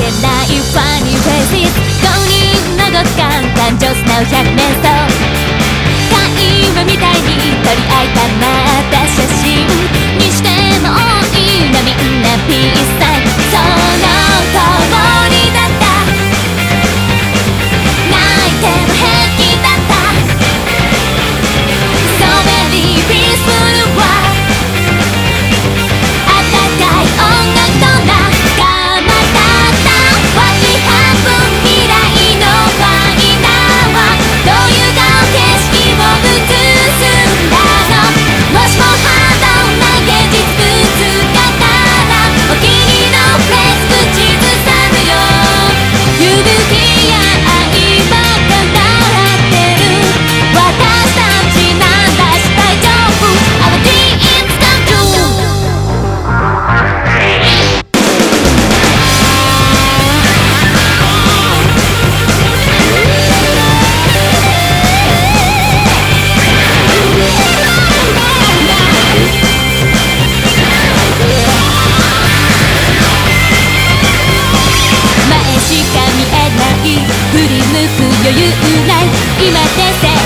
que da 今先生